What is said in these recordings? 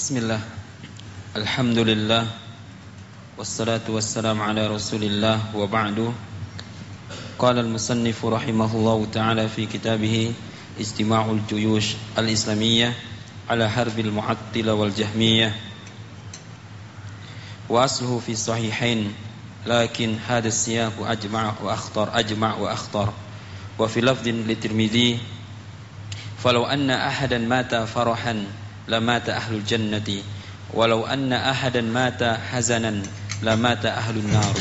بسم الله. الحمد لله والصلاة والسلام على رسول الله وبعد. قال المصنف رحمه الله تعالى في كتابه اجتماع الجيوش الإسلامية على حرب المعطلة والجهمية. وأصله في الصحيحين لكن هذا السياق أجمع وأخطر أجمع وأخطر. وفي لفظ للترمذي فلو أن أحدا مات فرحا lamata ahlul jannati. Walau anna ahadan mata hazanan lamata ahlun nar.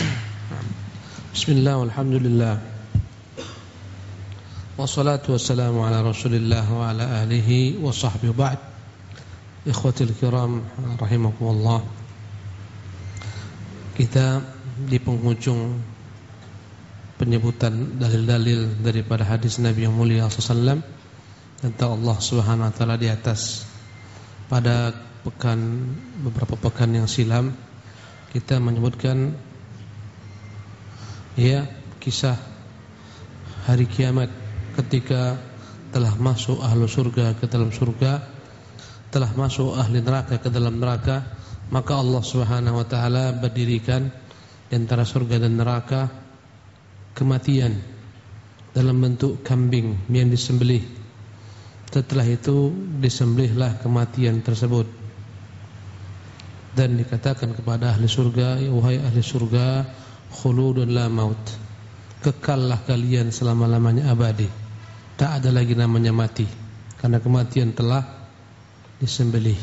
Bismillah walhamdulillah Wassalatu wassalamu ala rasulillah wa ala alihi wa sahbihi ba'd. Ikhwatil kiram rahimakumullah. Kita di penghujung penyebutan dalil-dalil daripada hadis Nabi yang mulia sallallahu tentang Allah Subhanahu wa taala di atas pada pekan beberapa pekan yang silam kita menyebutkan ya kisah hari kiamat ketika telah masuk ahlu surga ke dalam surga telah masuk ahli neraka ke dalam neraka maka Allah Subhanahu wa taala berdirikan di antara surga dan neraka kematian dalam bentuk kambing yang disembelih setelah itu disembelihlah kematian tersebut. Dan dikatakan kepada ahli surga ya wahai ahli surga khuludun la maut. Kekallah kalian selama-lamanya abadi. Tak ada lagi namanya mati karena kematian telah disembelih.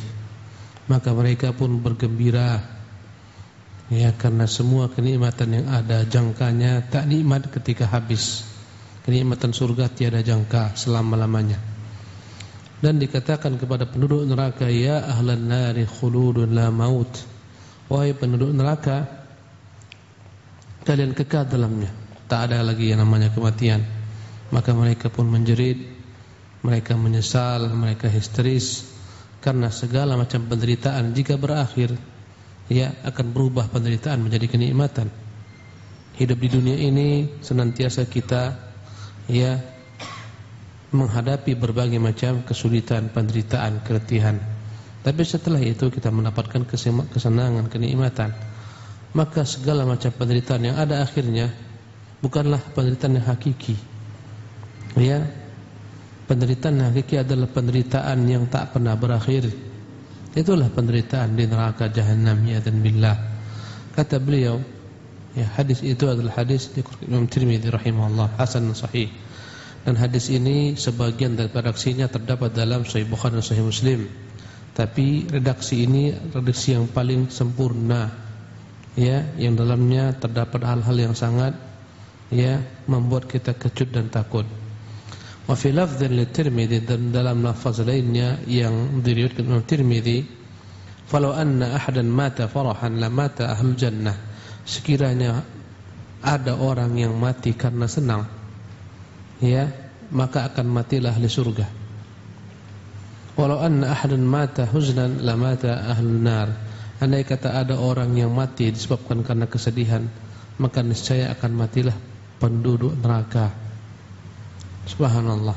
Maka mereka pun bergembira ya karena semua kenikmatan yang ada jangkanya tak nikmat ketika habis. Kenikmatan surga tiada jangka selama-lamanya dan dikatakan kepada penduduk neraka ya ahlan nari khuludun la maut. Wahai penduduk neraka kalian kekal dalamnya. Tak ada lagi yang namanya kematian. Maka mereka pun menjerit mereka menyesal mereka histeris karena segala macam penderitaan jika berakhir ya akan berubah penderitaan menjadi kenikmatan. Hidup di dunia ini senantiasa kita ya menghadapi berbagai macam kesulitan, penderitaan, keletihan. Tapi setelah itu kita mendapatkan kesenangan, kenikmatan. Maka segala macam penderitaan yang ada akhirnya bukanlah penderitaan yang hakiki. Ya. Penderitaan yang hakiki adalah penderitaan yang tak pernah berakhir. Itulah penderitaan di neraka jahanam ya dan billah. Kata beliau, ya hadis itu adalah hadis di Imam Tirmidzi rahimahullah hasan sahih. Dan hadis ini sebagian dari redaksinya terdapat dalam Sahih Bukhari dan Sahih Muslim. Tapi redaksi ini redaksi yang paling sempurna. Ya, yang dalamnya terdapat hal-hal yang sangat ya membuat kita kecut dan takut. Wa fi lafdhin li Tirmidzi dan dalam lafaz lainnya yang diriwayatkan oleh Tirmidzi, "Falau anna ahadan mata farahan lamata ahlul jannah." Sekiranya ada orang yang mati karena senang ya maka akan matilah ahli surga. Walau anna ahadan mata huznan la mata ahlun nar. Andai kata ada orang yang mati disebabkan karena kesedihan maka niscaya akan matilah penduduk neraka. Subhanallah.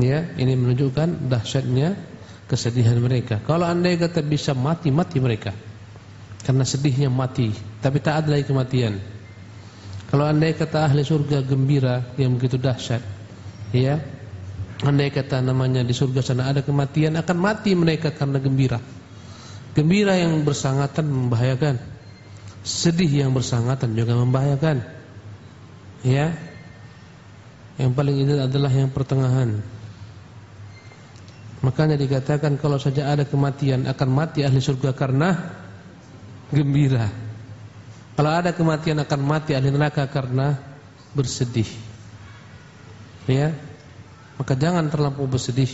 Ya ini menunjukkan dahsyatnya kesedihan mereka. Kalau andai kata bisa mati mati mereka karena sedihnya mati tapi tak ada lagi kematian kalau andai kata ahli surga gembira yang begitu dahsyat, ya. Andai kata namanya di surga sana ada kematian, akan mati mereka karena gembira. Gembira yang bersangatan membahayakan. Sedih yang bersangatan juga membahayakan. Ya. Yang paling ini adalah yang pertengahan. Makanya dikatakan kalau saja ada kematian akan mati ahli surga karena gembira. Kalau ada kematian akan mati ahli neraka karena bersedih. Ya. Maka jangan terlampau bersedih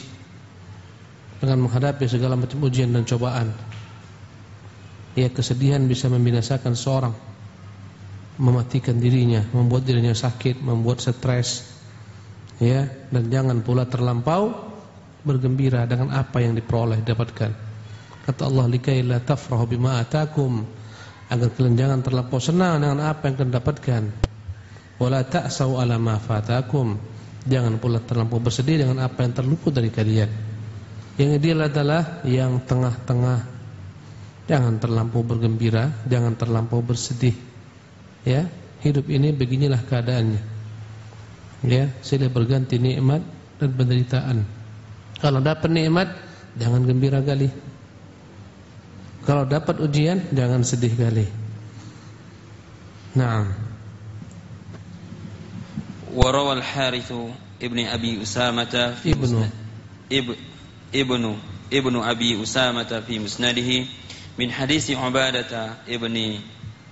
dengan menghadapi segala macam ujian dan cobaan. Ya, kesedihan bisa membinasakan seorang, mematikan dirinya, membuat dirinya sakit, membuat stres. Ya, dan jangan pula terlampau bergembira dengan apa yang diperoleh dapatkan. Kata Allah, "Likaila tafrahu bima atakum." Agar kalian jangan terlampau senang dengan apa yang kalian dapatkan. Wala ta'sau ala ma fatakum. Jangan pula terlampau bersedih dengan apa yang terluput dari kalian. Yang ideal adalah yang tengah-tengah Jangan terlampau bergembira, jangan terlampau bersedih. Ya, hidup ini beginilah keadaannya. Ya, silih berganti nikmat dan penderitaan. Kalau dapat nikmat, jangan gembira kali. Kalau dapat ujian, jangan sedih kali. Naam. Wa al-Harits ibni Abi Usamah fi ibnu ibnu ibnu Abi Usamah fi musnadihi من حديث عبادة ابن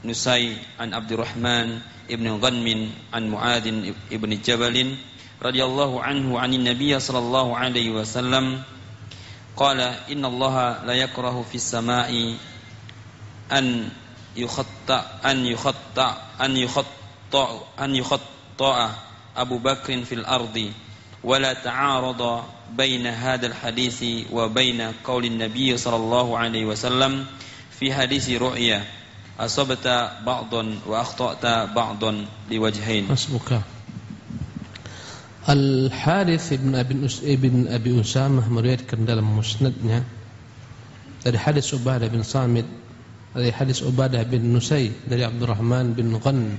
نسي عن عبد الرحمن ابن غنم عن معاذ ابن جبل رضي الله عنه عن النبي صلى الله عليه وسلم قال إن الله لا يكره في السماء أن يخطأ أن يخطأ أن يخطأ أن يخطأ أبو بكر في الأرض ولا تعارض بين هذا الحديث وبين قول النبي صلى الله عليه وسلم في حديث رؤيا أصبت بعض وأخطأت بعض لوجهين حسبك Al-Harith ibn Abi, ibn Abi Usamah meriwayatkan dalam musnadnya. Dari hadis Ubadah bin Samit dari hadis Ubadah bin Nusay dari Abdurrahman bin Ghan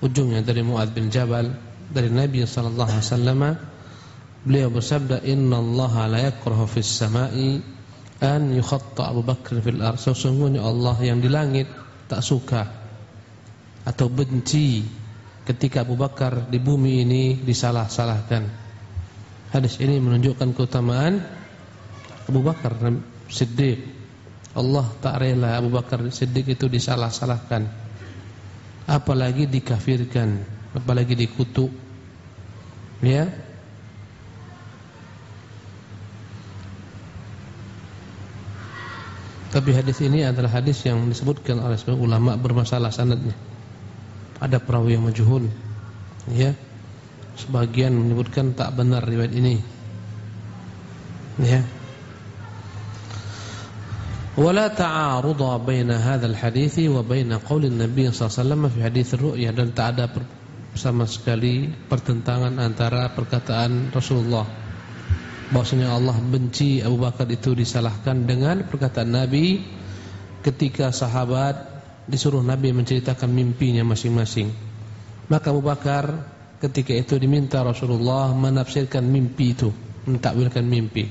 ujungnya dari Muad bin Jabal dari Nabi sallallahu alaihi wasallam beliau bersabda innallaha la yakrahu fis sama'i an yukhatta Abu Bakar fil ardh sesungguhnya Allah yang di langit tak suka atau benci ketika Abu Bakar di bumi ini disalah-salahkan. Hadis ini menunjukkan keutamaan Abu Bakar Siddiq. Allah tak rela Abu Bakar Siddiq itu disalah-salahkan. Apalagi dikafirkan apalagi dikutuk. Ya. Tapi hadis ini adalah hadis yang disebutkan oleh ulama bermasalah sanadnya ada perawi yang majhul ya. Sebagian menyebutkan tak benar riwayat ini ya. Wala ta'arudha baina hadzal hadits wa baina qaulin nabiy sallallahu alaihi wasallam fi hadits ru'ya dan tak ada sama sekali pertentangan antara perkataan Rasulullah bahwasanya Allah benci Abu Bakar itu disalahkan dengan perkataan Nabi ketika sahabat disuruh Nabi menceritakan mimpinya masing-masing. Maka Abu Bakar ketika itu diminta Rasulullah menafsirkan mimpi itu, mentakwilkan mimpi.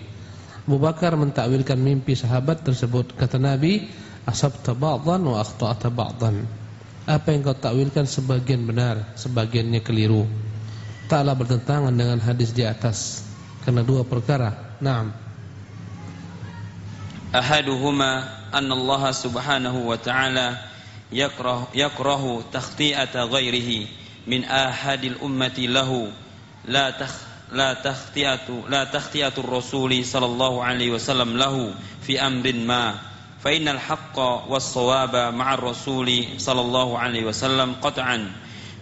Abu Bakar mentakwilkan mimpi sahabat tersebut. Kata Nabi, asabta ba'dhan wa akhta'ta ba'dhan. Apa yang kau takwilkan sebagian benar, sebagiannya keliru. Taklah bertentangan dengan hadis di atas karena dua perkara. Naam. Ahaduhuma anna Allah Subhanahu wa ta'ala يكره, يكره تخطئة غيره من أحد الأمة له. لا تخ لا تخطئة لا تخطئة الرسول صلى الله عليه وسلم له في أمر ما. فإن الحق والصواب مع الرسول صلى الله عليه وسلم قطعا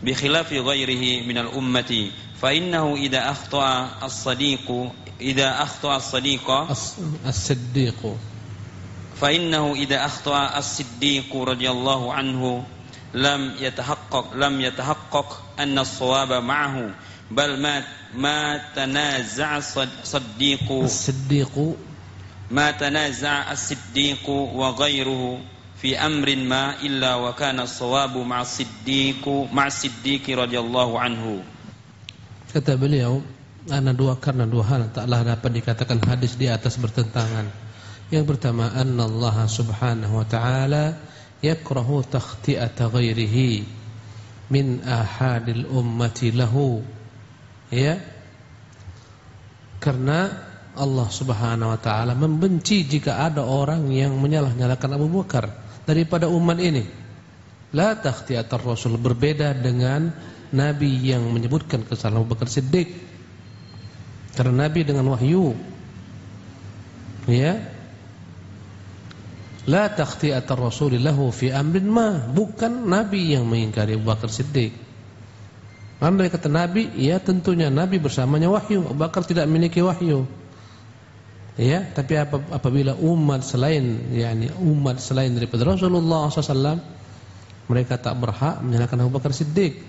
بخلاف غيره من الأمة. فإنه إذا أخطأ الصديق إذا أخطأ الصديق الصديق. فإنه إذا أخطأ الصديق رضي الله عنه لم يتحقق لم يتحقق أن الصواب معه بل ما ما تنازع الصديق الصديق ما تنازع الصديق وغيره في أمر ما إلا وكان الصواب مع الصديق مع الصديق رضي الله عنه kata beliau ana dua karena dua hal taklah dapat dikatakan hadis di atas bertentangan yang pertama Allah subhanahu wa ta'ala yakrahu takhti'ata ghairihi min ahadil ummati lahu ya karena Allah Subhanahu wa taala membenci jika ada orang yang menyalah-nyalakan Abu Bakar daripada umat ini. La takhtiyatar Rasul berbeda dengan nabi yang menyebutkan kesalahan Abu Bakar Siddiq. Karena nabi dengan wahyu. Ya. La takhtiyatar Rasul lahu fi amrin ma, bukan nabi yang mengingkari Abu Bakar Siddiq. Andai kata Nabi, ya tentunya Nabi bersamanya wahyu. Abu Bakar tidak memiliki wahyu. Ya, tapi apabila umat selain yakni umat selain daripada Rasulullah SAW mereka tak berhak menyalahkan Abu Bakar Siddiq.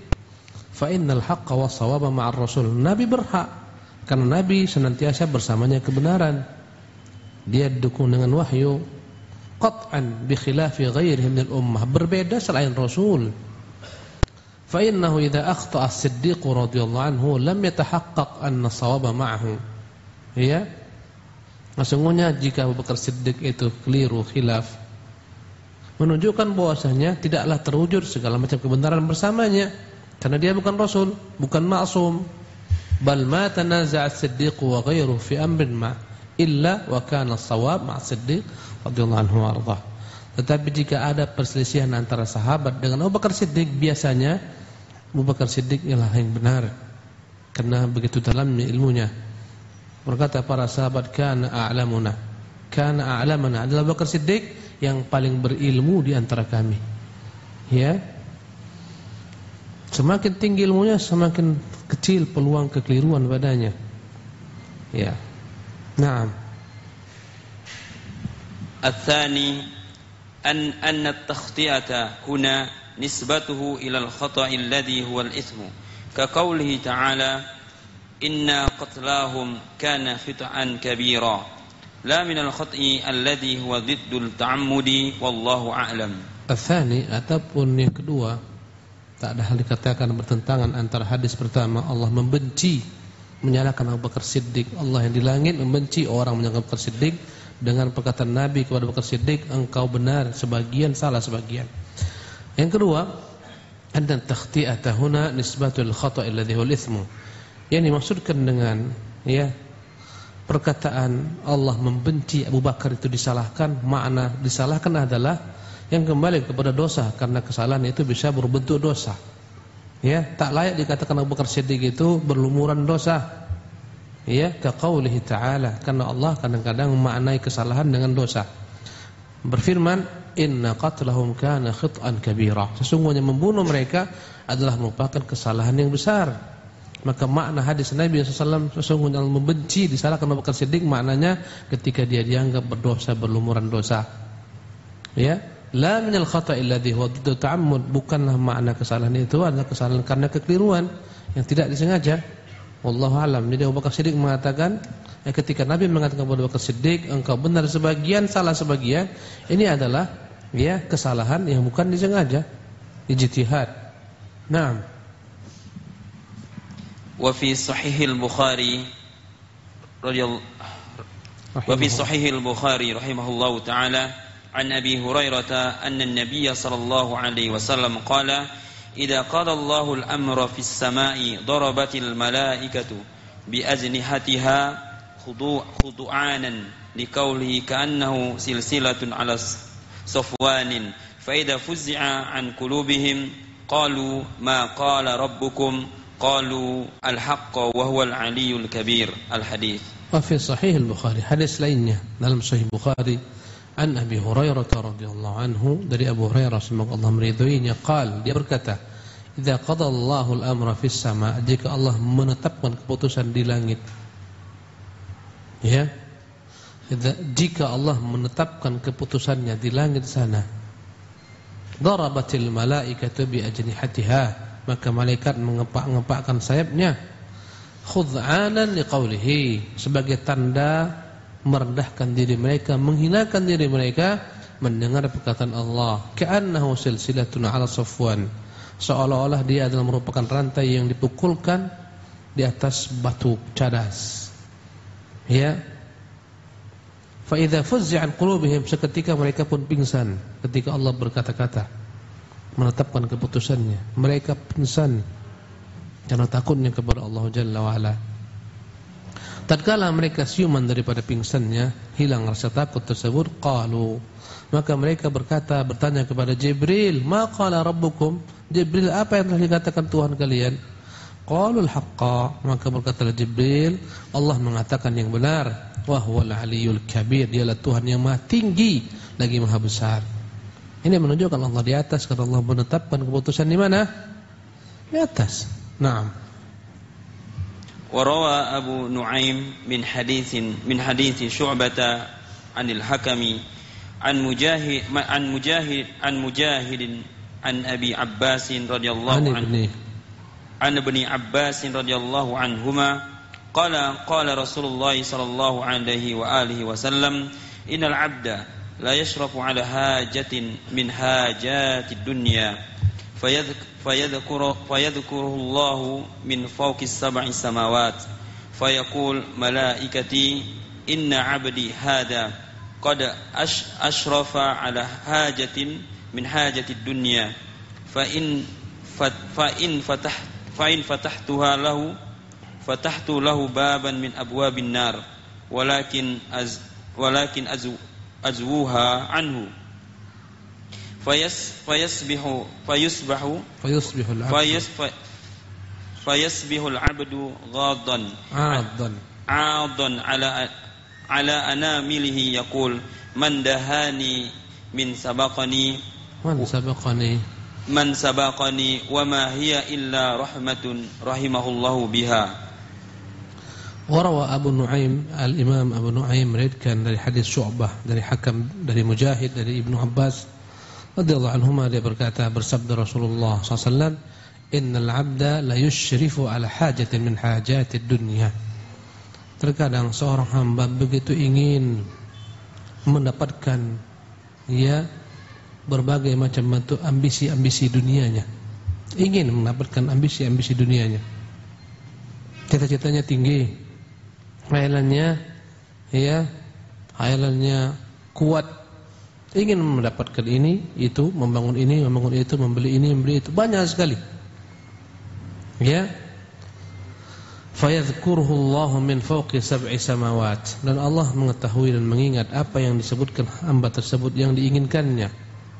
Fa innal haqqa was shawaba ma'ar Rasul. Nabi berhak karena Nabi senantiasa bersamanya kebenaran. Dia didukung dengan wahyu. Qat'an bi khilafi ghairihi min al-ummah berbeda selain Rasul. Fa innahu idza akhta'a as-siddiq radhiyallahu anhu lam yatahaqqaq anna sawaba ma'ahu. Ya sesungguhnya jika Abu Bakar Siddiq itu keliru khilaf menunjukkan bahwasanya tidaklah terwujud segala macam kebenaran bersamanya. Karena dia bukan rasul bukan maksum bal ma tanaza'a as-siddiq wa ghayruhu fi amrin ma illa wa kana as-shawab ma'a as-siddiq radhiyallahu anhu warḍah tetapi jika ada perselisihan antara sahabat dengan Abu Bakar Siddiq biasanya Abu Bakar Siddiq ialah yang benar karena begitu dalamnya ilmunya berkata para sahabat kana a'lamuna kana a'lamana adalah Abu Bakar Siddiq yang paling berilmu di antara kami. Ya. Semakin tinggi ilmunya semakin kecil peluang kekeliruan padanya. Ya. Naam. الثاني أن أن التخطئة هنا نسبته إلى الخطأ الذي هو الإثم كقوله تعالى إنا قتلاهم كان خطأ كبيرا لا من الخطئ الذي هو ضد التعمد والله أعلم الثاني ataupun yang kedua tak ada hal dikatakan bertentangan antara hadis pertama Allah membenci menyalahkan Abu Bakar Siddiq. Allah yang di langit membenci orang menyalahkan Abu Bakar Siddiq dengan perkataan Nabi kepada Abu Bakar Siddiq engkau benar sebagian salah sebagian. Yang kedua anna takhti'ata huna nisbatul khata' alladhi huwa al-ithmu. Yang dimaksudkan dengan ya perkataan Allah membenci Abu Bakar itu disalahkan, makna disalahkan adalah yang kembali kepada dosa karena kesalahan itu bisa berbentuk dosa. Ya, tak layak dikatakan Abu Bakar Siddiq itu berlumuran dosa. Ya, kaqaulihi ta'ala karena Allah kadang-kadang memaknai kesalahan dengan dosa. Berfirman, "Inna qatlahum kana khit'an kabira." Sesungguhnya membunuh mereka adalah merupakan kesalahan yang besar. Maka makna hadis Nabi SAW sesungguhnya membenci disalahkan Abu Bakar Siddiq maknanya ketika dia dianggap berdosa berlumuran dosa. Ya, La minal khata'i alladhi huwa diddu ta'ammud. Bukanlah makna kesalahan itu adalah kesalahan karena kekeliruan yang tidak disengaja. Wallahu alam. Jadi Abu Bakar Siddiq mengatakan ya, ketika Nabi mengatakan kepada Abu Bakar Siddiq engkau benar sebagian, salah sebagian, ini adalah ya kesalahan yang bukan disengaja, ijtihad. Naam. Wa fi sahih al-Bukhari radhiyallahu Wa fi sahih al-Bukhari rahimahullahu taala عن أبي هريرة أن النبي صلى الله عليه وسلم قال إذا قضى الله الأمر في السماء ضربت الملائكة بأجنحتها خضوعانا لقوله كأنه سلسلة على صفوان فإذا فزع عن قلوبهم قالوا ما قال ربكم؟ wa huwa al-aliyyul kabir al-hadis wa fi sahih al-bukhari hadis lainnya dalam sahih bukhari an Abi Hurairah radhiyallahu anhu dari Abu Hurairah semoga Allah meridhoinya qal dia berkata idza qada Allahu al-amra fis sama jika Allah menetapkan keputusan di langit. Ya. Jika Allah menetapkan keputusannya di langit sana. Darabatil malaikatu bi ajnihatiha maka malaikat mengepak-ngepakkan sayapnya. Khud'anan liqaulihi sebagai tanda merendahkan diri mereka menghinakan diri mereka mendengar perkataan Allah ka'annahu silsilatun 'ala safwan seolah-olah dia adalah merupakan rantai yang dipukulkan di atas batu cadas ya fa idza fuzza an qulubihim seketika mereka pun pingsan ketika Allah berkata-kata menetapkan keputusannya. Mereka pingsan karena takutnya kepada Allah Jalla wa ala. Tatkala mereka siuman daripada pingsannya, hilang rasa takut tersebut, qalu. Maka mereka berkata, bertanya kepada Jibril, "Ma qala rabbukum?" Jibril, apa yang telah dikatakan Tuhan kalian? Qalul haqqa. Maka berkata Jibril, Allah mengatakan yang benar. Wa huwal aliyyul kabir. Dialah Tuhan yang maha tinggi lagi maha besar. Ini menunjukkan Allah di atas karena Allah menetapkan keputusan di mana? Di atas. Naam. وروى أبو نعيم من حديث من حديث شعبة عن الحكم عن مجاهد عن مجاهد عن مجاهد عن أبي عباس رضي الله عنه. عن ابن عباس رضي الله عنهما قال قال رسول الله صلى الله عليه وآله وسلم إن العبد لا يشرف على حاجة من حاجات الدنيا. فيذكر فيذكره الله من فوق السبع السماوات فيقول ملائكتي إن عبدي هذا قد أشرف على حاجة من حاجة الدنيا. فإن فإن فتحت فإن فتحتها له فتحت له بابا من أبواب النار. ولكن أز ولكن أزو أزوها عنه. فيس فيصبح فيصبح فيصبح العبد فيس فيصبح العبد غاضا. عاضا. عاضا على على أنامله يقول من دهاني من سبقني. من سبقني. من سبقني وما هي إلا رحمة رحمه الله بها. Warawa Abu Nuaim Al-Imam Abu Nuaim meriwayatkan dari hadis Syu'bah dari Hakam dari Mujahid dari Ibnu Abbas radhiyallahu anhuma dia berkata bersabda Rasulullah SAW Innal 'abda la yushrifu ala hajatin min hajatid dunya. Terkadang seorang hamba begitu ingin mendapatkan ya berbagai macam bentuk ambisi-ambisi dunianya. Ingin mendapatkan ambisi-ambisi dunianya. Cita-citanya tinggi. Hayalannya ya hayalannya kuat ingin mendapatkan ini itu membangun ini membangun itu membeli ini membeli itu. Banyak sekali. Ya. Fayadhkuruhu Allah min fawqi sab'i samawat. Dan Allah mengetahui dan mengingat apa yang disebutkan hamba tersebut yang diinginkannya.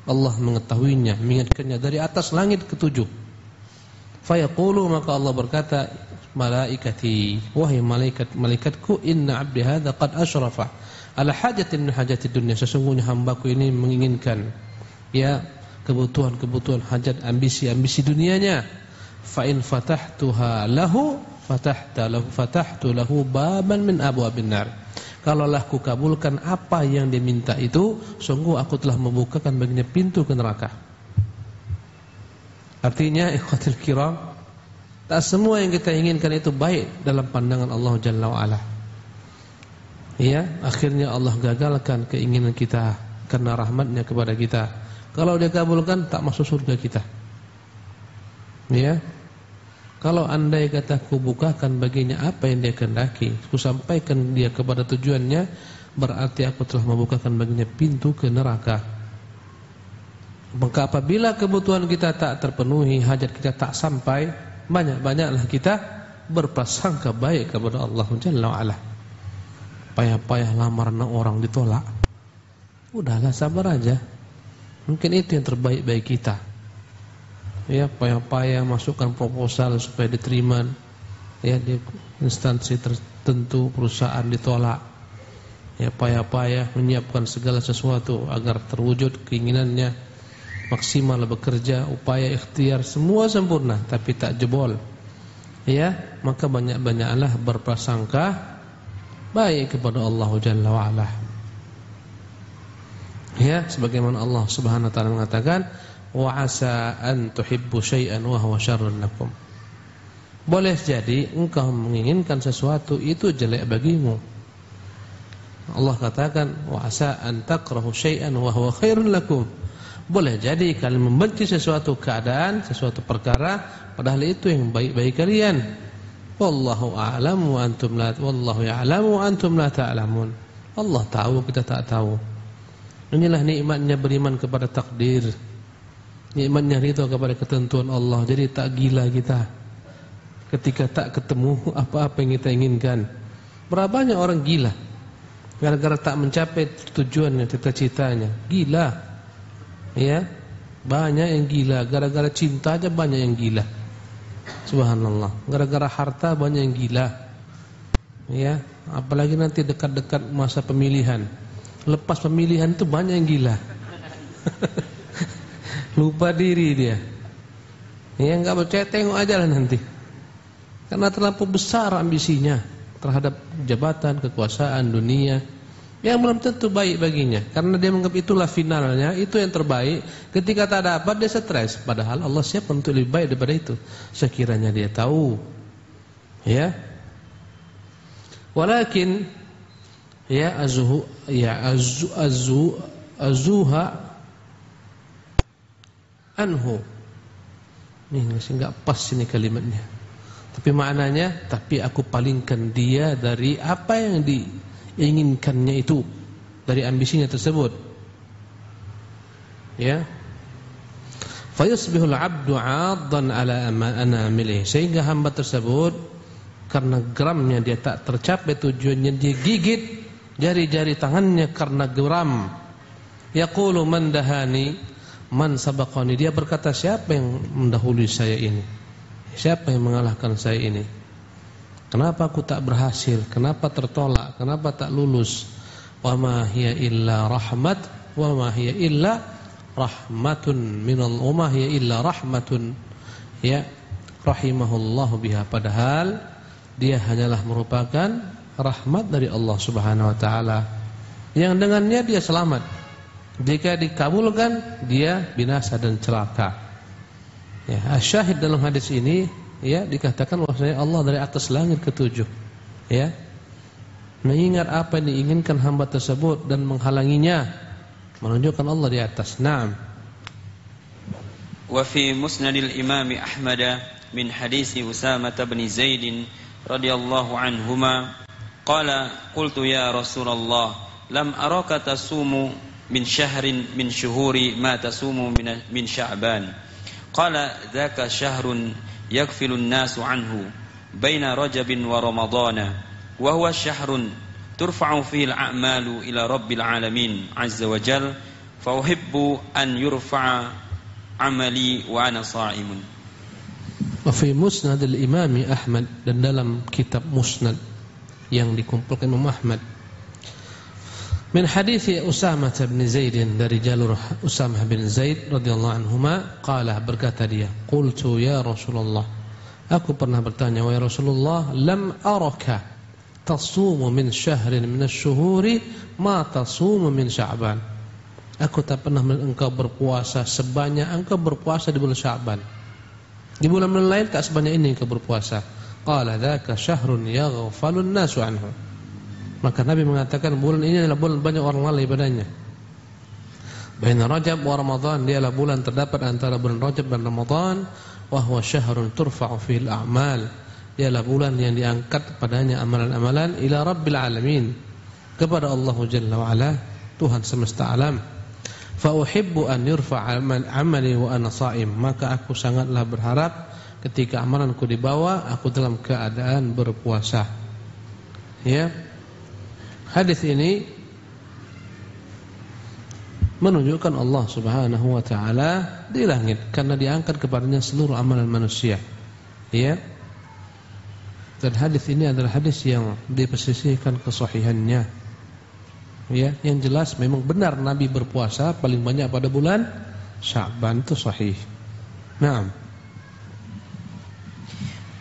Allah mengetahuinya mengingatkannya dari atas langit ketujuh fayaqulu maka Allah berkata malaikati. Wahai malaikat malaikatku inna 'abdi hadza qad asyrafa ala hajatin min hajatid dunya sesungguhnya hambaku ini menginginkan ya kebutuhan-kebutuhan hajat ambisi-ambisi dunianya. Fa in fatahtuha lahu fatahta lahu fatahtu lahu baban min abwabin nar. Kalaulah ku kabulkan apa yang dia minta itu sungguh aku telah membukakan baginya pintu ke neraka. Artinya ikhwatul kiram Tak semua yang kita inginkan itu baik dalam pandangan Allah Jalla wa'ala Ya, akhirnya Allah gagalkan keinginan kita karena rahmatnya kepada kita. Kalau dia kabulkan tak masuk surga kita. Ya. Kalau andai kata ku bukakan baginya apa yang dia kehendaki, ku sampaikan dia kepada tujuannya, berarti aku telah membukakan baginya pintu ke neraka. Maka apabila kebutuhan kita tak terpenuhi, hajat kita tak sampai, banyak-banyaklah kita berprasangka baik kepada Allah Jalla wa'ala. Payah-payah lamaran orang ditolak. Udahlah sabar aja. Mungkin itu yang terbaik bagi kita. Ya, payah-payah masukkan proposal supaya diterima ya di instansi tertentu perusahaan ditolak. Ya, payah-payah menyiapkan segala sesuatu agar terwujud keinginannya maksimal bekerja, upaya ikhtiar semua sempurna tapi tak jebol. Ya, maka banyak-banyaklah berprasangka baik kepada Allah Jalla wa ala. Ya, sebagaimana Allah Subhanahu wa taala mengatakan, "Wa an tuhibbu syai'an wa huwa syarrun lakum." Boleh jadi engkau menginginkan sesuatu itu jelek bagimu. Allah katakan, "Wa an takrahu syai'an wa huwa khairun lakum." Boleh jadi kalian membenci sesuatu keadaan, sesuatu perkara padahal itu yang baik bagi kalian. Wallahu a'lamu wa antum la wallahu ya'lamu wa antum la ta'lamun. Allah tahu kita tak tahu. Inilah nikmatnya beriman kepada takdir. Nikmatnya ridha kepada ketentuan Allah. Jadi tak gila kita. Ketika tak ketemu apa-apa yang kita inginkan. Berapa banyak orang gila gara-gara tak mencapai tujuannya, cita-citanya. Gila. Ya, banyak yang gila gara-gara cinta aja banyak yang gila. Subhanallah. Gara-gara harta banyak yang gila. Ya, apalagi nanti dekat-dekat masa pemilihan. Lepas pemilihan itu banyak yang gila. Lupa diri dia. Ya enggak percaya tengok aja lah nanti. Karena terlalu besar ambisinya terhadap jabatan, kekuasaan, dunia yang belum tentu baik baginya. Karena dia menganggap itulah finalnya itu yang terbaik. Ketika tak dapat dia stres. Padahal Allah siap untuk lebih baik daripada itu. Sekiranya dia tahu. Ya. Walakin ya azhu ya azu azu azuha anhu. Ini enggak pas ini kalimatnya. Tapi maknanya tapi aku palingkan dia dari apa yang diinginkannya itu dari ambisinya tersebut. Ya. Fayasbihul 'abdu 'addan 'ala anamilihi sehingga hamba tersebut karena geramnya dia tak tercapai tujuannya dia gigit jari-jari tangannya karena geram yaqulu man dahani man sabaqani. Dia berkata siapa yang mendahului saya ini? Siapa yang mengalahkan saya ini kenapa aku tak berhasil? Kenapa tertolak? Kenapa tak lulus? Wa ma hiya illa rahmat wa ma hiya illa rahmatun minal umah ya illa rahmatun. Ya rahimahullahu biha. Padahal dia hanyalah merupakan rahmat dari Allah Subhanahu wa taala. Yang dengannya dia selamat. Jika dikabulkan dia binasa dan celaka. Ya syahid dalam hadis ini ya dikatakan bahwasanya Allah dari atas langit ketujuh ya mengingat apa yang diinginkan hamba tersebut dan menghalanginya menunjukkan Allah di atas. Naam. Wa fi musnad al-Imam Ahmad min hadis Usamah bin Zaid radhiyallahu anhuma qala qultu ya Rasulullah lam araka tasumu min syahrin min syuhuri ma tasumu min min Sya'ban qala dzaka syahrun yakfilu an-nasu anhu baina Rajab wa Ramadana wa huwa syahrun ترفع فيه الأعمال إلى رب العالمين عز وجل فأحب أن يرفع عملي وأنا صائم وفي مسند الإمام أحمد dan dalam kitab musnad yang dikumpulkan Imam Ahmad min hadis Usamah bin Zaid dari jalur Usamah bin Zaid radhiyallahu anhuma qala berkata dia qultu ya Rasulullah aku pernah bertanya wahai Rasulullah lam araka tasumu min syahrin min asyuhuri ma tasumu min sya'ban? Aku tak pernah engkau berpuasa sebanyak engkau berpuasa di bulan sya'ban. Di bulan-bulan lain tak sebanyak ini engkau berpuasa. Qala dzaka syahrun yaghfalun nasu anhu maka Nabi mengatakan bulan ini adalah bulan banyak orang lalai padanya. Baina Rajab wa Ramadan dia adalah bulan terdapat antara bulan Rajab dan Ramadan wa huwa syahrun turfa'u fil a'mal. Ialah bulan yang diangkat padanya amalan-amalan ila rabbil alamin kepada Allah Jalla wa ala Tuhan semesta alam. Fa uhibbu an yurfa amali wa ana shaim maka aku sangatlah berharap ketika amalanku dibawa aku dalam keadaan berpuasa. Ya hadis ini menunjukkan Allah Subhanahu wa taala di langit karena diangkat kepadanya seluruh amalan manusia ya dan hadis ini adalah hadis yang dipersisihkan kesahihannya. Ya, yang jelas memang benar Nabi berpuasa paling banyak pada bulan Sya'ban itu sahih. Naam.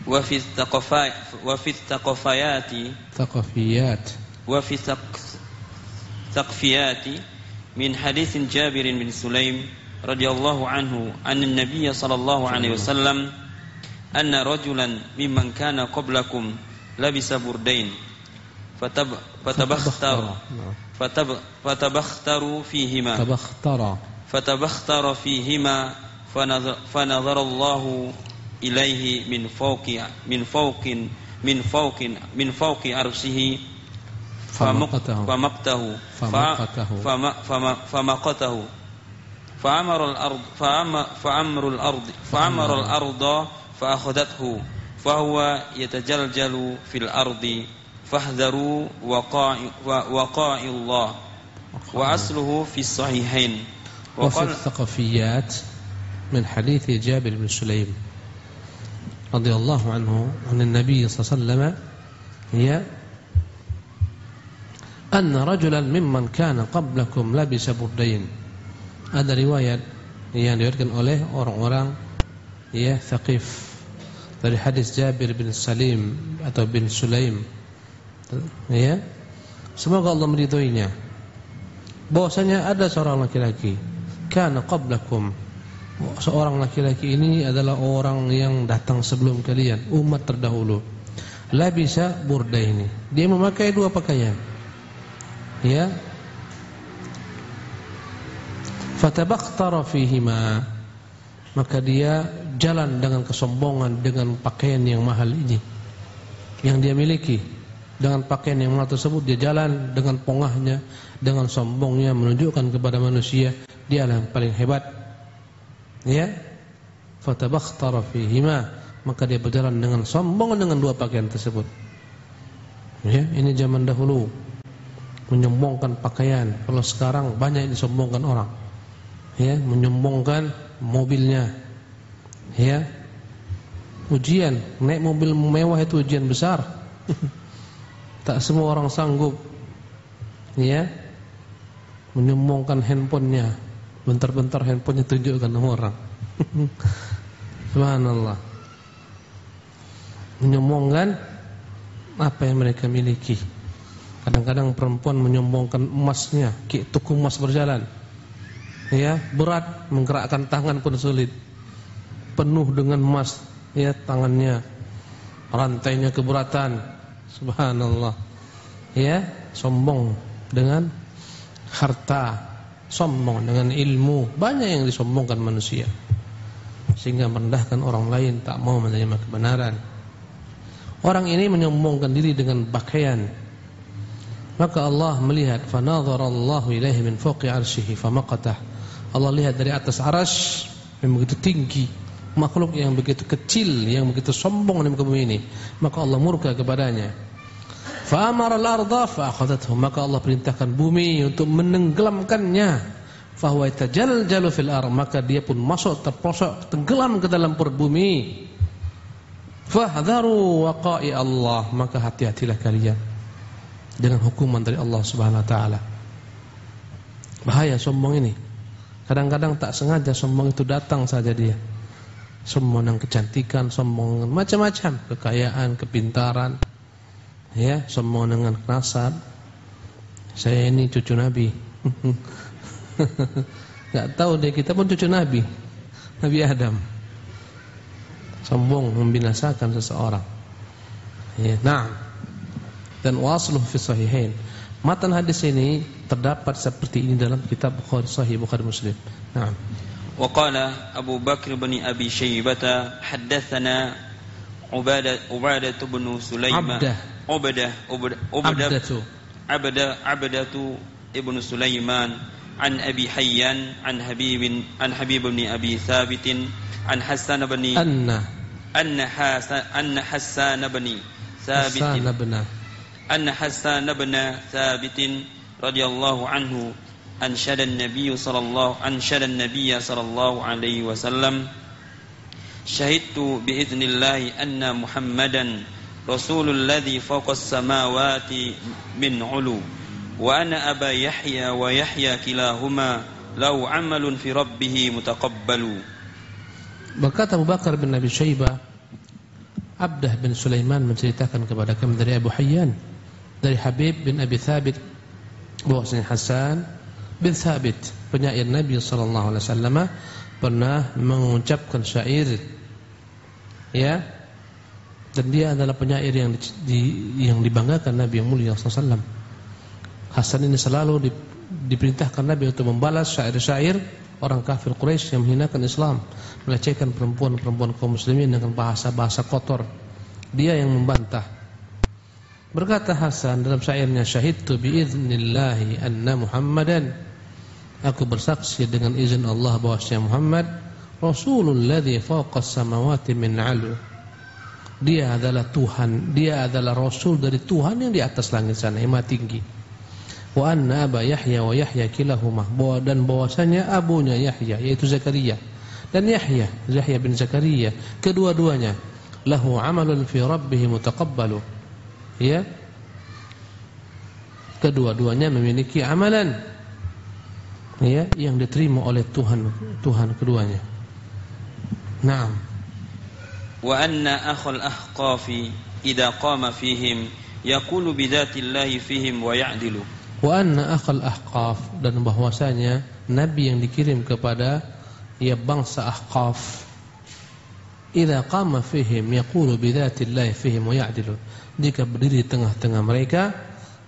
Wa fi taqafat wa fi taqafayati taqafiyat wa fi taqfiyati min hadis Jabir bin Sulaim radhiyallahu anhu anna an-nabiy sallallahu alaihi wasallam anna rajulan mimman kana qablakum labisa burdain fatab fatabakhtaru fatab fatabakhtaru fihima tabakhtara fatabakhtara fihima fanadhara Allahu ilaihi min fawqi min fawqin min fawqin min fawqi arsyihi famaqtahu famaqtahu famaqtahu فأمر الأرض فأمر الأرض فأمر. الأرض فأخذته. فهو يتجلجل في الأرض. فاحذروا وقاء, وقاء الله. وأصله في الصحيحين. وفي الثقفيات من حديث جابر بن سليم رضي الله عنه عن النبي صلى الله عليه وسلم هي anna rajulan mimman kana qablakum labisa burdain. Ada riwayat yang diriwayatkan oleh orang-orang ya thaqif dari hadis Jabir bin Salim atau bin Sulaim. Ya. Semoga Allah meridhoinya. Bahwasanya ada seorang laki-laki kana qablakum. Seorang laki-laki ini adalah orang yang datang sebelum kalian, umat terdahulu. Labisa burdaini. Dia memakai dua pakaian ya. Fatabaqtara fihima. Maka dia jalan dengan kesombongan dengan pakaian yang mahal ini. Yang dia miliki. Dengan pakaian yang mahal tersebut dia jalan dengan pongahnya dengan sombongnya menunjukkan kepada manusia dia yang paling hebat. Ya. Fatabakhtara fihima. Maka dia berjalan dengan sombong dengan dua pakaian tersebut. Ya ini zaman dahulu menyombongkan pakaian. Kalau sekarang banyak yang disombongkan orang. Ya menyombongkan mobilnya. Ya. Ujian. Naik mobil mewah itu ujian besar. Tak semua orang sanggup. Ya. Menyombongkan handphonenya. Bentar-bentar handphonenya tunjukkan sama orang. Subhanallah. Menyombongkan apa yang mereka miliki kadang-kadang perempuan menyombongkan emasnya tuku emas berjalan. Ya berat menggerakkan tangan pun sulit. Penuh dengan emas ya tangannya. Rantainya keberatan. Subhanallah. Ya sombong dengan harta. Sombong dengan ilmu. Banyak yang disombongkan manusia. Sehingga merendahkan orang lain tak mau menerima kebenaran. Orang ini menyombongkan diri dengan pakaian maka Allah melihat fanadharallahu ilaihi min fawqi arsyihi famaqatah. Allah lihat dari atas arasy yang begitu tinggi makhluk yang begitu kecil yang begitu sombong di muka bumi ini maka Allah murka kepadanya. Fa amara al-ardha fa akhadathu maka Allah perintahkan bumi untuk menenggelamkannya. Fa huwa yatajaljalu fil ardh. Maka dia pun masuk terprosok tenggelam ke dalam perut bumi fahdharu waqa'i Allah. Maka hati-hatilah kalian dengan hukuman dari Allah Subhanahu wa taala bahaya sombong ini kadang-kadang tak sengaja sombong itu datang saja dia sombong dengan kecantikan, sombong macam-macam, kekayaan, kepintaran, ya, sombong dengan nasab. Saya ini cucu Nabi. Gak tahu deh kita pun cucu Nabi, Nabi Adam. Sombong membinasakan seseorang. Ya, nah Dan wasluh fi sahihain. Matan hadis ini terdapat seperti ini dalam kitab Bukhari Sahih Bukhari Muslim. Nah. وقال أبو بكر بن أبي شيبة حدثنا عبادة عبادة بن سليمان عبدة عبدة عبدة عبدة عبدة, عبدة ابن سليمان عن أبي حيان عن حبيب عن حبيب بن أبي ثابت عن حسان بن أن أن حسان أن حسان بن ثابت حسان بن أن حسان بن ثابت رضي الله عنه أنشد النبي صلى الله أنشد النبي صلى الله عليه وسلم شهدت بإذن الله أن محمدا رسول الذي فوق السماوات من علو وأنا أبا يحيى ويحيى كلاهما له عمل في ربه متقبل Berkata Abu Bakar bin Abi Syaibah Abdah bin Sulaiman menceritakan kepada kami dari Abu Hayyan dari Habib bin Abi Thabit bahwasanya Hasan bin Thabit penyair Nabi sallallahu alaihi wasallam pernah mengucapkan syair ya dan dia adalah penyair yang di, di, yang dibanggakan Nabi yang mulia sallallahu Hasan ini selalu di, diperintahkan Nabi untuk membalas syair-syair orang kafir Quraisy yang menghinakan Islam, melecehkan perempuan-perempuan kaum muslimin dengan bahasa-bahasa kotor. Dia yang membantah. Berkata Hasan dalam syairnya syahidtu biiznillahi anna Muhammadan Aku bersaksi dengan izin Allah bahwasanya Muhammad Rasulul ladzi fawqas samawati min 'alu. Dia adalah Tuhan, dia adalah rasul dari Tuhan yang di atas langit sana, yang tinggi. Wa anna Aba Yahya wa Yahya kilahuma dan bahwasanya abunya Yahya yaitu Zakaria dan Yahya, Yahya bin Zakaria, kedua-duanya lahu amalun fi rabbih mutaqabbalu. Ya. Kedua-duanya memiliki amalan ya yang diterima oleh Tuhan Tuhan keduanya. Naam. Wa anna akhul ahqafi idza qama fihim yaqulu bidzatillahi fihim wa ya'dilu. Wa anna akhul ahqaf dan bahwasanya nabi yang dikirim kepada ya bangsa ahqaf idza qama fihim yaqulu bi dzatillahi fihim. Jika berdiri tengah-tengah mereka,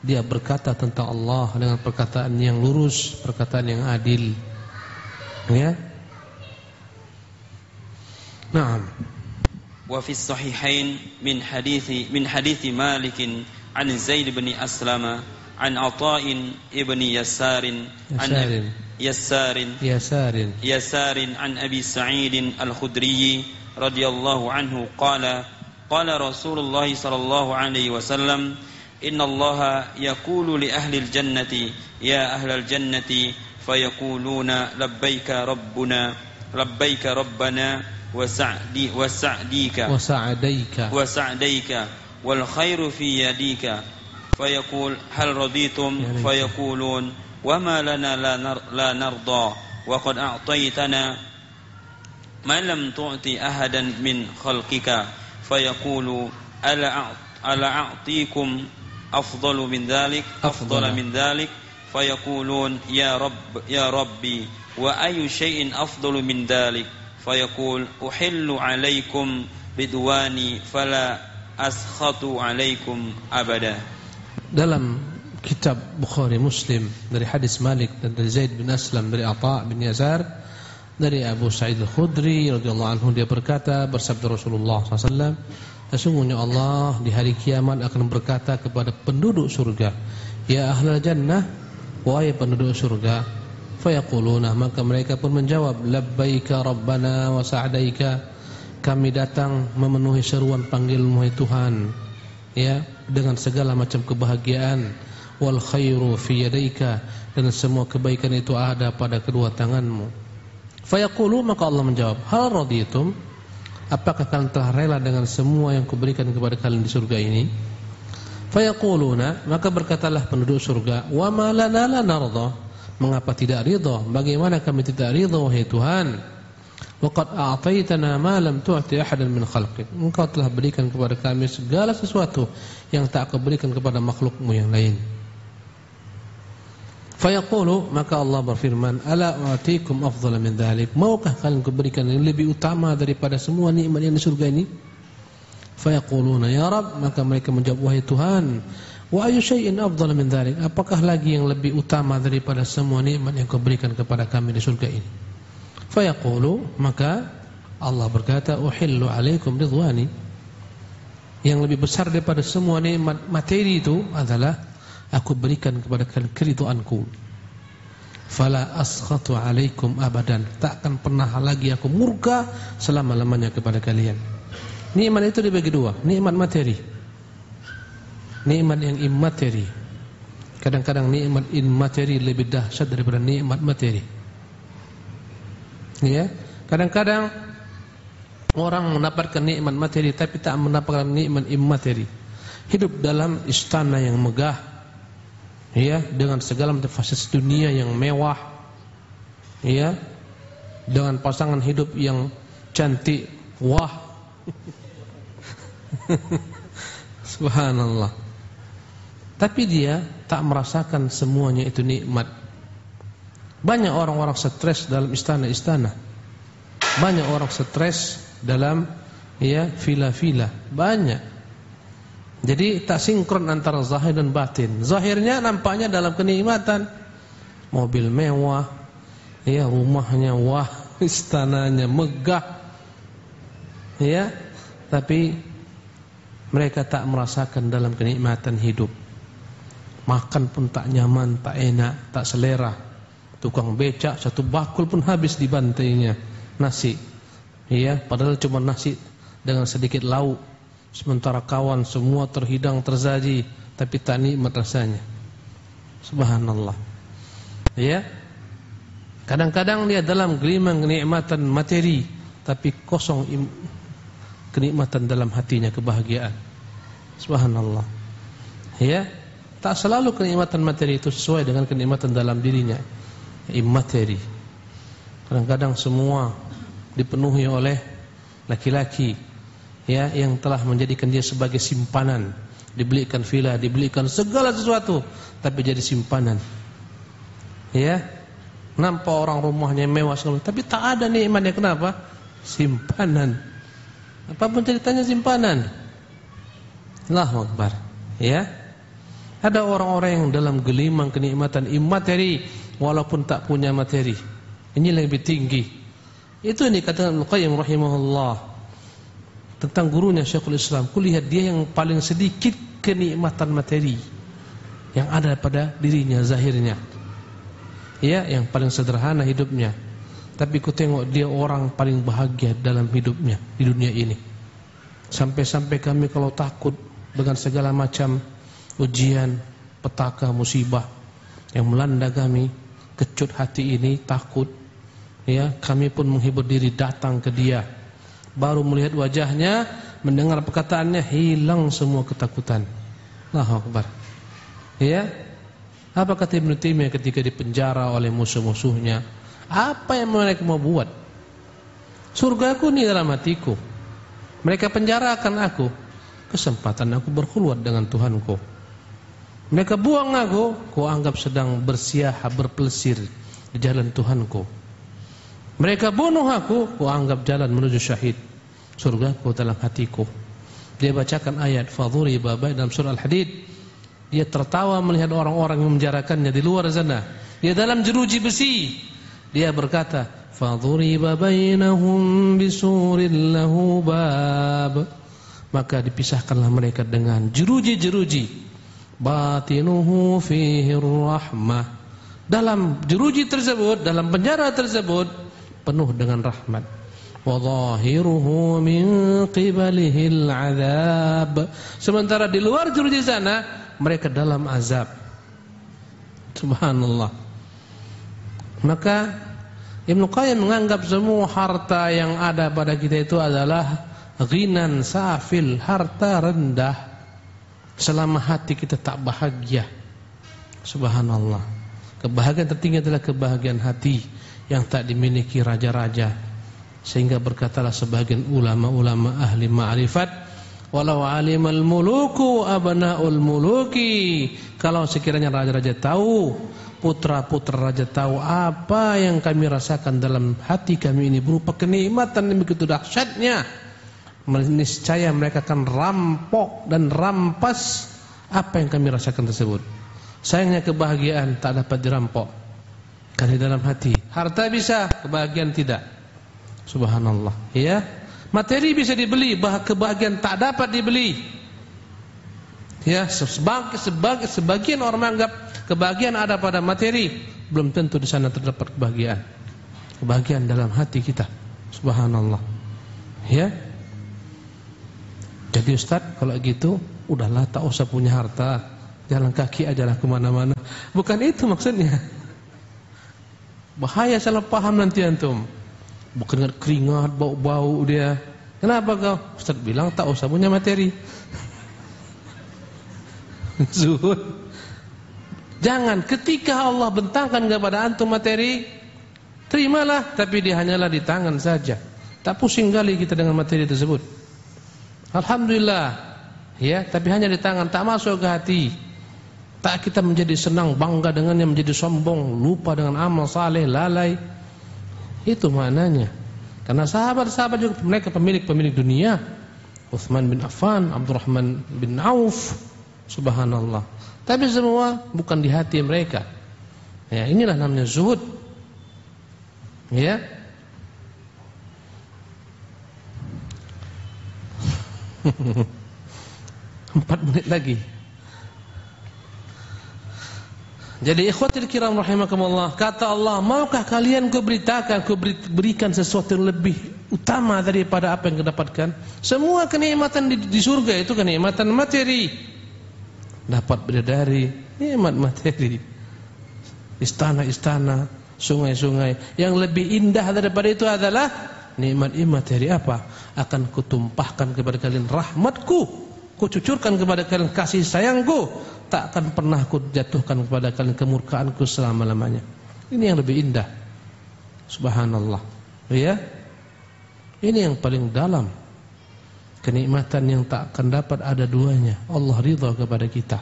dia berkata tentang Allah dengan perkataan yang lurus, perkataan yang adil. Ya. Naam. Wa sahihain min hadithi min hadithi Malik an Zaid bin Aslama an Athain ibn Yasar an Yasar Yasar Yasar an Abi Sa'id al-Khudri رضي الله عنه قال قال رسول الله صلى الله عليه وسلم إن الله يقول لأهل الجنة يا أهل الجنة فيقولون لبيك ربنا لبيك ربنا وسعدي وسعديك وسعديك. وسعديك والخير في يديك. فيقول هل رضيتم؟ فيقولون وما لنا لا, نر لا نرضى وقد أعطيتنا ما لم تعطي أحدا من خلقك فيقول ألا ألا أعطيكم أفضل من ذلك أفضل أفضل. من ذلك فيقولون يا رب يا ربي وأي شيء أفضل من ذلك فيقول أحل عليكم بدواني فلا أسخط عليكم أبدا dalam kitab Bukhari Muslim dari hadis Malik dan dari Zaid bin Aslam dari Atha bin Yazar dari Abu Sa'id Al-Khudri radhiyallahu anhu dia berkata bersabda Rasulullah SAW sesungguhnya Allah di hari kiamat akan berkata kepada penduduk surga ya ahlal jannah wahai penduduk surga fayaquluna maka mereka pun menjawab labbaika rabbana wa sa'daika kami datang memenuhi seruan panggilan wahai Tuhan ya dengan segala macam kebahagiaan. Wal khairu fi yadaika dan semua kebaikan itu ada pada kedua tanganmu fayaqulu maka Allah menjawab hal raditum? Apakah kalian telah rela dengan semua yang kuberikan kepada kalian di surga ini? Fayaquluna maka berkatalah penduduk surga wa ma lana la narda mengapa tidak ridha? Bagaimana kami tidak ridha wahai Tuhan? Waqad a'taitana ma lam tu'ti ahadan min khalqik. Engkau telah berikan kepada kami segala sesuatu yang tak kau berikan kepada makhlukmu yang lain. Fayaqulu maka Allah berfirman, "Ala a'tikum afdhala min dhalik?" Maukah kalian kuberikan yang lebih utama daripada semua nikmat yang di surga ini? Fayaquluna, "Ya Rabb," maka mereka menjawab, "Wahai Tuhan, wa ayu syai'in afdhala min dhalik?" Apakah lagi yang lebih utama daripada semua nikmat yang kau berikan kepada kami di surga ini? Fayaqulu maka Allah berkata uhillu alaikum ridwani yang lebih besar daripada semua nikmat materi itu adalah aku berikan kepada kalian keridhaanku fala askhatu alaikum abadan. Takkan pernah lagi aku murka selama-lamanya kepada kalian. Nikmat itu dibagi dua. Nikmat materi. Nikmat yang immateri. Kadang-kadang nikmat immateri lebih dahsyat daripada nikmat materi. Ya, kadang-kadang orang mendapatkan nikmat materi tapi tak mendapatkan nikmat immateri. Hidup dalam istana yang megah, ya, dengan segala macam fasilitas dunia yang mewah, ya, dengan pasangan hidup yang cantik, wah. Subhanallah. Tapi dia tak merasakan semuanya itu nikmat. Banyak orang-orang stres dalam istana-istana. Banyak orang stres dalam ya villa-villa. Banyak. Jadi tak sinkron antara zahir dan batin. Zahirnya nampaknya dalam kenikmatan. Mobil mewah, ya rumahnya wah, istananya megah. Ya, tapi mereka tak merasakan dalam kenikmatan hidup. Makan pun tak nyaman, tak enak, tak selera. Tukang becak satu bakul pun habis dibantainya nasi. Iya, padahal cuma nasi dengan sedikit lauk. Sementara kawan semua terhidang tersaji tapi tak nikmat rasanya. Subhanallah. Ya. Kadang-kadang dia dalam gelimang kenikmatan materi tapi kosong kenikmatan dalam hatinya kebahagiaan. Subhanallah. Ya. Tak selalu kenikmatan materi itu sesuai dengan kenikmatan dalam dirinya immateri. Kadang-kadang semua dipenuhi oleh laki-laki ya yang telah menjadikan dia sebagai simpanan, dibelikan villa, dibelikan segala sesuatu tapi jadi simpanan. Ya. Nampak orang rumahnya mewah sekali tapi tak ada nikmatnya kenapa? Simpanan. Apa pun ceritanya simpanan. Allahu Akbar. Ya. Ada orang-orang yang dalam gelimang kenikmatan immateri walaupun tak punya materi. Ini lebih tinggi. Itu yang dikatakan Al-Qayyim rahimahullah tentang gurunya Syekhul Islam. Kulihat dia yang paling sedikit kenikmatan materi yang ada pada dirinya zahirnya. Ya, yang paling sederhana hidupnya. Tapi ku tengok dia orang paling bahagia dalam hidupnya di dunia ini. Sampai-sampai kami kalau takut dengan segala macam ujian, petaka, musibah yang melanda kami, kecut hati ini, takut ya kami pun menghibur diri datang ke dia baru melihat wajahnya mendengar perkataannya hilang semua ketakutan. Allahu akbar. Ya apa kata Ibnu Taimiyah ketika dipenjara oleh musuh-musuhnya? Apa yang mereka mau buat? Surgaku ini dalam hatiku. Mereka penjarakan aku. Kesempatan aku berkhulwat dengan Tuhanku. Mereka buang aku. Ku anggap sedang bersiah berpelesir di jalan Tuhanku. Mereka bunuh aku, ku anggap jalan menuju syahid. Surgaku dalam hatiku. Dia bacakan ayat fadhuri babai dalam surah Al-Hadid. Dia tertawa melihat orang-orang yang menjarakannya di luar sana. Dia dalam jeruji besi. Dia berkata, fadhuri babainahum bisuril lahu bab. Maka dipisahkanlah mereka dengan jeruji-jeruji. Batinuhu fihi rahmah. Dalam jeruji tersebut, dalam penjara tersebut, penuh dengan rahmat wa zahiruhu min qibalihi al'adzab sementara di luar jeruji sana mereka dalam azab. Subhanallah. Maka Ibnu Qayyim menganggap semua harta yang ada pada kita itu adalah ghinan safil harta rendah. Selama hati kita tak bahagia. Subhanallah. Kebahagiaan tertinggi adalah kebahagiaan hati yang tak dimiliki raja-raja sehingga berkatalah sebagian ulama-ulama ahli ma'rifat walau alimal muluku abnaul muluki kalau sekiranya raja-raja tahu putra-putra raja tahu apa yang kami rasakan dalam hati kami ini berupa kenikmatan yang begitu dahsyatnya niscaya mereka akan rampok dan rampas apa yang kami rasakan tersebut sayangnya kebahagiaan tak dapat dirampok karena dalam hati. Harta bisa, kebahagiaan tidak. Subhanallah. Ya. Materi bisa dibeli, bah kebahagiaan tak dapat dibeli. Ya, sebagai sebagai sebagian orang menganggap kebahagiaan ada pada materi, belum tentu di sana terdapat kebahagiaan. Kebahagiaan dalam hati kita. Subhanallah. Ya. Jadi Ustaz, kalau gitu udahlah tak usah punya harta, jalan kaki ajalah ke mana-mana. Bukan itu maksudnya. Bahaya salah paham nanti antum. Bukan keringat, bau-bau dia. Kenapa kau? Ustaz bilang tak usah punya materi. Zuhud. Jangan ketika Allah bentangkan kepada antum materi, terimalah tapi dia hanyalah di tangan saja. Tak pusing kali kita dengan materi tersebut. Alhamdulillah. Ya, tapi hanya di tangan, tak masuk ke hati. Tak kita menjadi senang bangga dengannya menjadi sombong, lupa dengan amal saleh, lalai. Itu maknanya. Karena sahabat-sahabat juga mereka pemilik-pemilik dunia. Uthman bin Affan, Abdurrahman bin Auf, subhanallah. Tapi semua bukan di hati mereka. Ya, inilah namanya zuhud. Ya. Empat menit lagi. Jadi ikhwatil kiram rahimakumullah, kata Allah, maukah kalian kuberitakan, kuberikan sesuatu yang lebih utama daripada apa yang kudapatkan? Semua kenikmatan di, di surga itu kenikmatan materi. Dapat bidadari, nikmat materi. Istana-istana, sungai-sungai. Yang lebih indah daripada itu adalah nikmat imateri apa? Akan kutumpahkan kepada kalian rahmatku kucucurkan kepada kalian kasih sayangku tak akan pernah ku jatuhkan kepada kalian kemurkaanku selama-lamanya. Ini yang lebih indah. Subhanallah. Ya? Ini yang paling dalam. Kenikmatan yang tak akan dapat ada duanya. Allah ridha kepada kita.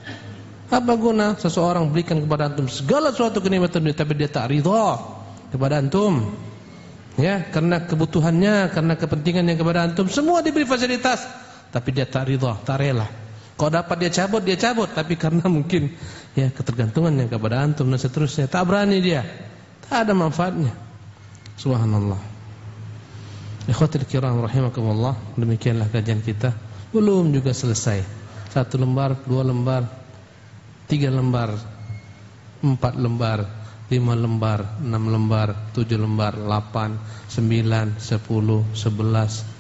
Apa guna seseorang berikan kepada antum segala suatu kenikmatan dunia tapi dia tak ridha kepada antum? Ya? Karena kebutuhannya karena kepentingannya kepada antum semua diberi fasilitas tapi dia tak ridha, tak rela. Kalau dapat dia cabut, dia cabut, tapi karena mungkin ya ketergantungannya kepada antum dan seterusnya, tak berani dia. Tak ada manfaatnya. Subhanallah. Ikhwatul kiram rahimakumullah, demikianlah kajian kita. Belum juga selesai. Satu lembar, dua lembar, tiga lembar, empat lembar, lima lembar, enam lembar, tujuh lembar, delapan, sembilan, sepuluh, sebelas.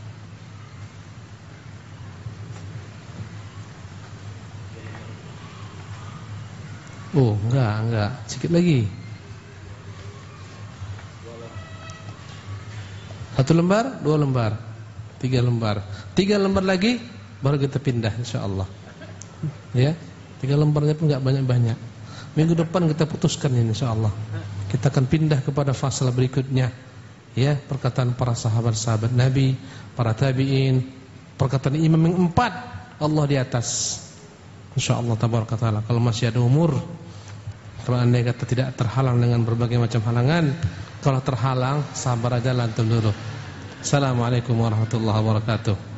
Oh, enggak, enggak. Sedikit lagi. Satu lembar, dua lembar, tiga lembar, tiga lembar lagi baru kita pindah insya Allah. Ya, tiga lembarnya pun nggak banyak-banyak. Minggu depan kita putuskan ini insya Allah. Kita akan pindah kepada fase berikutnya. Ya, perkataan para sahabat-sahabat Nabi, para tabiin, perkataan imam yang empat, Allah di atas. Insya Allah tabaraka taala. Kalau masih ada umur, kalau anda kata tidak terhalang dengan berbagai macam halangan, kalau terhalang sabar aja lantum dulu. Assalamualaikum warahmatullahi wabarakatuh.